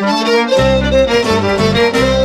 you.